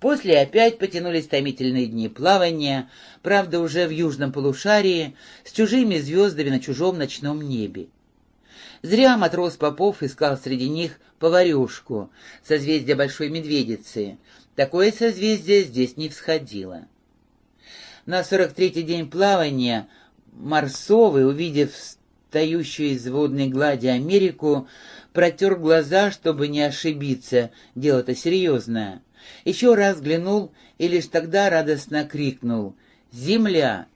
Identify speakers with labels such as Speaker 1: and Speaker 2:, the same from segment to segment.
Speaker 1: После опять потянулись томительные дни плавания, правда, уже в южном полушарии, с чужими звездами на чужом ночном небе. Зря матрос Попов искал среди них поварюшку, созвездие Большой Медведицы. Такое созвездие здесь не всходило. На сорок третий день плавания Марсовый, увидев встающую из водной глади Америку, протер глаза, чтобы не ошибиться, дело-то серьезное. Еще раз взглянул и лишь тогда радостно крикнул «Земля!».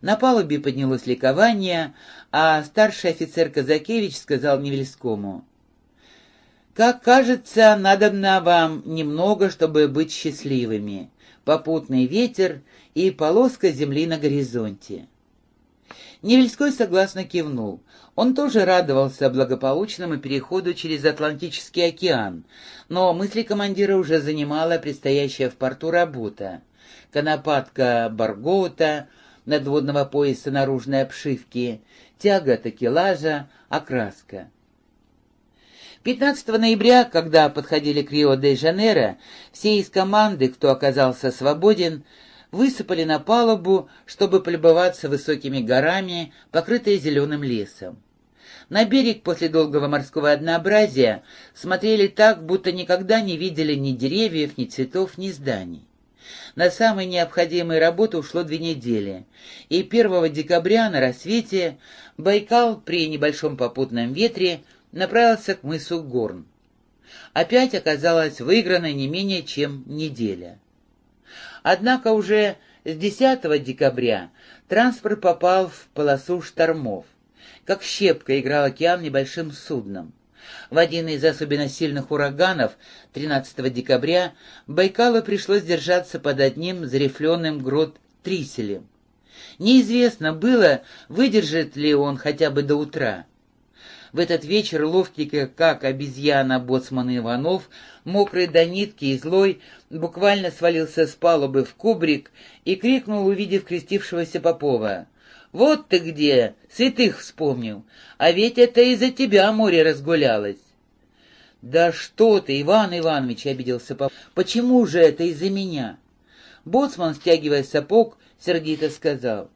Speaker 1: На палубе поднялось ликование, а старший офицер Казакевич сказал Невельскому «Как кажется, надобно вам немного, чтобы быть счастливыми. Попутный ветер и полоска земли на горизонте». Невельской согласно кивнул. Он тоже радовался благополучному переходу через Атлантический океан, но мысли командира уже занимала предстоящая в порту работа. Конопатка Баргоута, надводного пояса наружной обшивки, тяга такелажа, окраска. 15 ноября, когда подходили к Рио-де-Жанейро, все из команды, кто оказался свободен, высыпали на палубу, чтобы полюбоваться высокими горами, покрытые зеленым лесом. На берег после долгого морского однообразия смотрели так, будто никогда не видели ни деревьев, ни цветов, ни зданий. На самые необходимые работы ушло две недели, и 1 декабря на рассвете Байкал при небольшом попутном ветре направился к мысу Горн. Опять оказалась выиграна не менее чем неделя. Однако уже с 10 декабря транспорт попал в полосу штормов. Как щепка играл океан небольшим судном. В один из особенно сильных ураганов 13 декабря Байкалу пришлось держаться под одним зарифленным грот триселем. Неизвестно было, выдержит ли он хотя бы до утра. В этот вечер ловкий, как обезьяна, боцман Иванов, мокрый до нитки и злой, буквально свалился с палубы в кубрик и крикнул, увидев крестившегося Попова. «Вот ты где! Святых вспомнил! А ведь это из-за тебя море разгулялось!» «Да что ты, Иван Иванович!» — обиделся Попов. «Почему же это из-за меня?» Боцман, стягивая сапог, сердито сказал.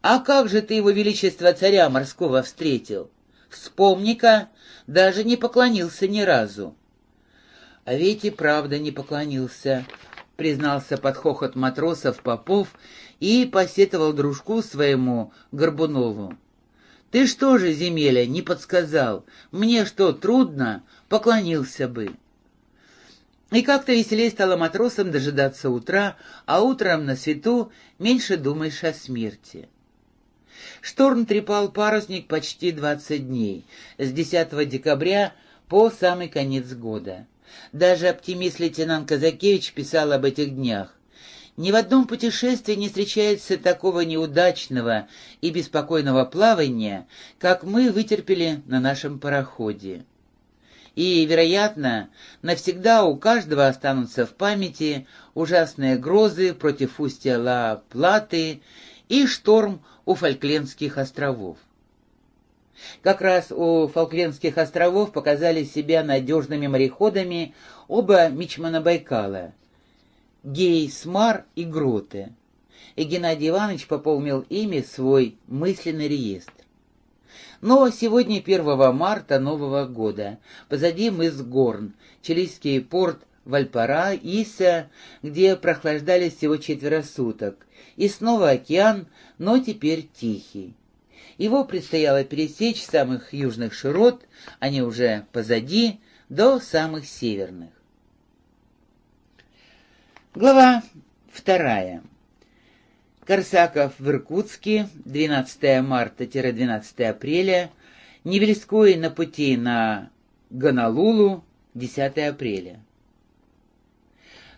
Speaker 1: «А как же ты его величество царя морского встретил?» Вспомни-ка, даже не поклонился ни разу. А ведь и правда не поклонился, признался под хохот матросов Попов и посетовал дружку своему Горбунову. Ты что же, земеля, не подсказал? Мне что, трудно? Поклонился бы. И как-то веселей стало матросам дожидаться утра, а утром на свету меньше думаешь о смерти. Шторм трепал парусник почти 20 дней, с 10 декабря по самый конец года. Даже оптимист лейтенант Казакевич писал об этих днях. Ни в одном путешествии не встречается такого неудачного и беспокойного плавания, как мы вытерпели на нашем пароходе. И, вероятно, навсегда у каждого останутся в памяти ужасные грозы против устья Ла-Платы и шторм у Фольклендских островов. Как раз у Фолклендских островов показали себя надежными мореходами оба мичмана Байкала — Гей, Смар и Гроте. И Геннадий Иванович пополнил ими свой мысленный реестр. Но сегодня 1 марта Нового года. Позади мыс Горн, чилийский порт Вальпара, Иса, где прохлаждались всего четверо суток, и снова океан, но теперь тихий. Его предстояло пересечь самых южных широт, они уже позади, до самых северных. Глава вторая. Корсаков в Иркутске, 12 марта-12 апреля, Невельской на пути на Гонолулу, 10 апреля.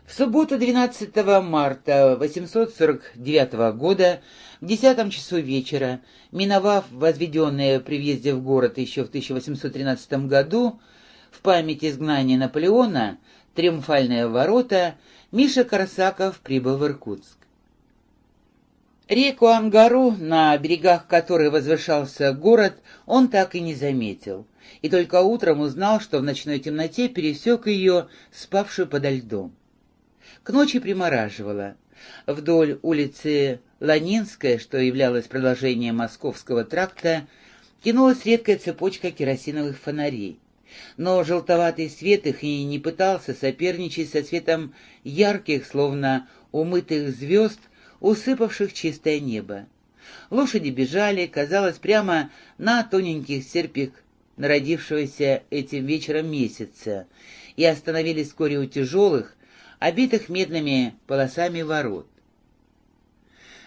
Speaker 1: В субботу 12 марта 849 года в десятом часу вечера, миновав возведенные при въезде в город еще в 1813 году в память изгнания Наполеона триумфальные ворота, Миша Корсаков прибыл в Иркутск. Реку Ангару, на берегах которой возвышался город, он так и не заметил, и только утром узнал, что в ночной темноте пересек ее, спавшую подо льдом. К ночи примораживало. Вдоль улицы Ланинская, что являлось продолжением Московского тракта, тянулась редкая цепочка керосиновых фонарей. Но желтоватый свет их и не пытался соперничать со светом ярких, словно умытых звезд, усыпавших чистое небо. Лошади бежали, казалось, прямо на тоненьких серпик народившегося этим вечером месяца, и остановились вскоре у тяжелых, обитых медными полосами ворот.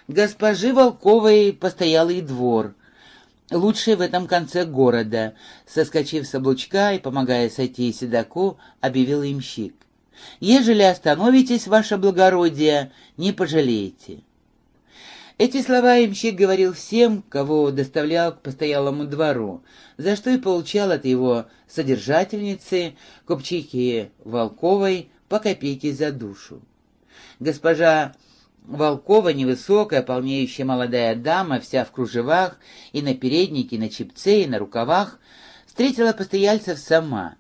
Speaker 1: Госпожи Волковой постоялый двор, лучший в этом конце города, соскочив с облучка и помогая сойти седаку, объявил имщик. «Ежели остановитесь, ваше благородие, не пожалеете». Эти слова имщик говорил всем, кого доставлял к постоялому двору, за что и получал от его содержательницы, купчихи Волковой, по копейке за душу. Госпожа Волкова, невысокая, полнеющая молодая дама, вся в кружевах, и на переднике, и на чепце, и на рукавах, встретила постояльцев сама,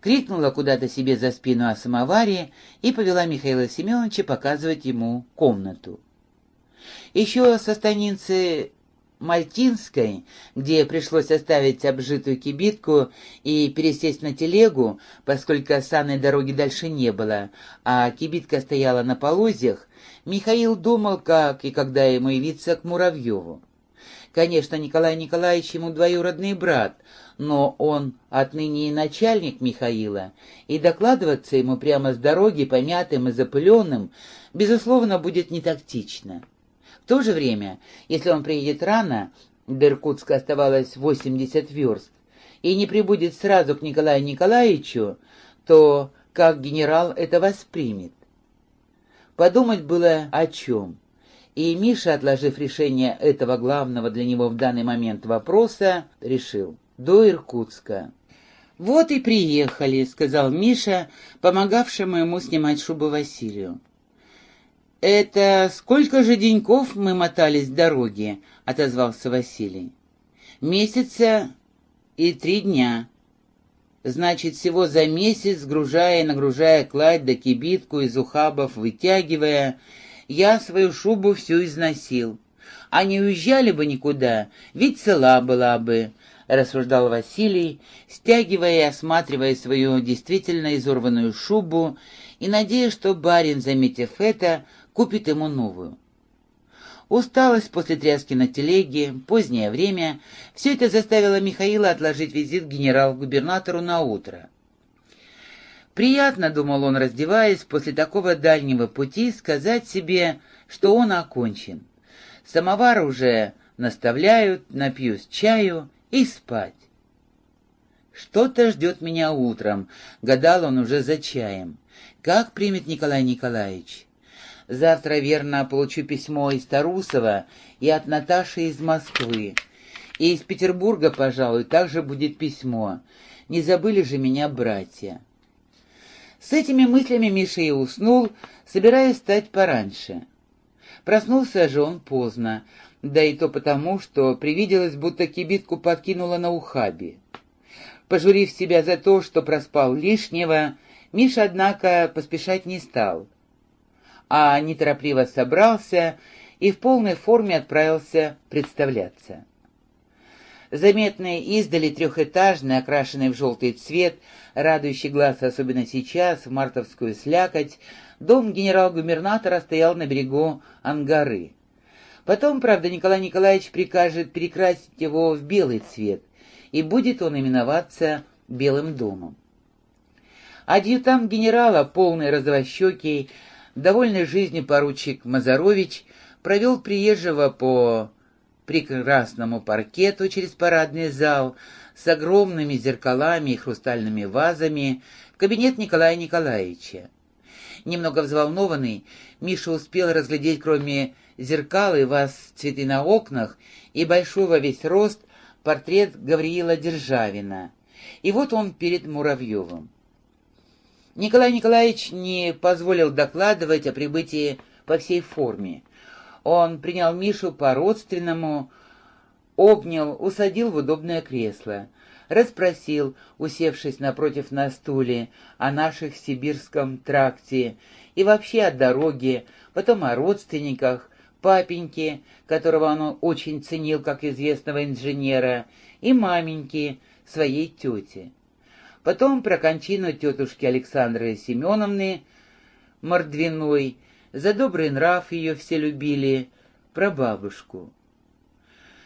Speaker 1: крикнула куда-то себе за спину о самоваре и повела Михаила Семеновича показывать ему комнату. Еще со станицы Мальтинской, где пришлось оставить обжитую кибитку и пересесть на телегу, поскольку санной дороги дальше не было, а кибитка стояла на полозьях, Михаил думал, как и когда ему явиться к Муравьеву. Конечно, Николай Николаевич ему двоюродный брат, но он отныне и начальник Михаила, и докладываться ему прямо с дороги, помятым и запыленным, безусловно, будет не тактично. В то же время, если он приедет рано, до Иркутска оставалось 80 верст, и не прибудет сразу к Николаю Николаевичу, то как генерал это воспримет? Подумать было о чем. И Миша, отложив решение этого главного для него в данный момент вопроса, решил «до Иркутска». «Вот и приехали», — сказал Миша, помогавшему ему снимать шубу Василию. «Это сколько же деньков мы мотались в дороге?» — отозвался Василий. «Месяца и три дня. Значит, всего за месяц, сгружая и нагружая кладь да кибитку из ухабов, вытягивая, я свою шубу всю износил. А не уезжали бы никуда, ведь цела была бы». — рассуждал Василий, стягивая и осматривая свою действительно изорванную шубу и надеясь, что барин, заметив это, купит ему новую. Усталость после тряски на телеге, позднее время — все это заставило Михаила отложить визит генерал-губернатору на утро. Приятно, думал он, раздеваясь, после такого дальнего пути сказать себе, что он окончен. Самовар уже наставляют, напьюсь чаю и спать. Что-то ждет меня утром, гадал он уже за чаем. Как примет Николай Николаевич? Завтра, верно, получу письмо из Тарусова и от Наташи из Москвы. И из Петербурга, пожалуй, также будет письмо. Не забыли же меня братья. С этими мыслями Миша и уснул, собираясь встать пораньше. Проснулся же он поздно, да и то потому, что привиделось, будто кибитку подкинула на ухабе. Пожурив себя за то, что проспал лишнего, Миша, однако, поспешать не стал а неторопливо собрался и в полной форме отправился представляться. Заметный издали трехэтажный, окрашенный в желтый цвет, радующий глаз особенно сейчас, в мартовскую слякоть, дом генерал-губернатора стоял на берегу Ангары. Потом, правда, Николай Николаевич прикажет перекрасить его в белый цвет, и будет он именоваться Белым домом. Адъютант генерала, полный розовощекий, довольный жизнью поручик Мазарович провел приезжего по прекрасному паркету через парадный зал с огромными зеркалами и хрустальными вазами в кабинет Николая Николаевича. Немного взволнованный, Миша успел разглядеть, кроме зеркал и ваз цветы на окнах и большой во весь рост портрет Гавриила Державина. И вот он перед Муравьевым. Николай Николаевич не позволил докладывать о прибытии по всей форме. Он принял Мишу по-родственному, обнял, усадил в удобное кресло, расспросил, усевшись напротив на стуле, о наших сибирском тракте и вообще о дороге, потом о родственниках, папеньке, которого он очень ценил как известного инженера, и маменьке, своей тете. Потом про кончину тетушки Александры Семеновны Мордвиной, за добрый нрав ее все любили, про бабушку.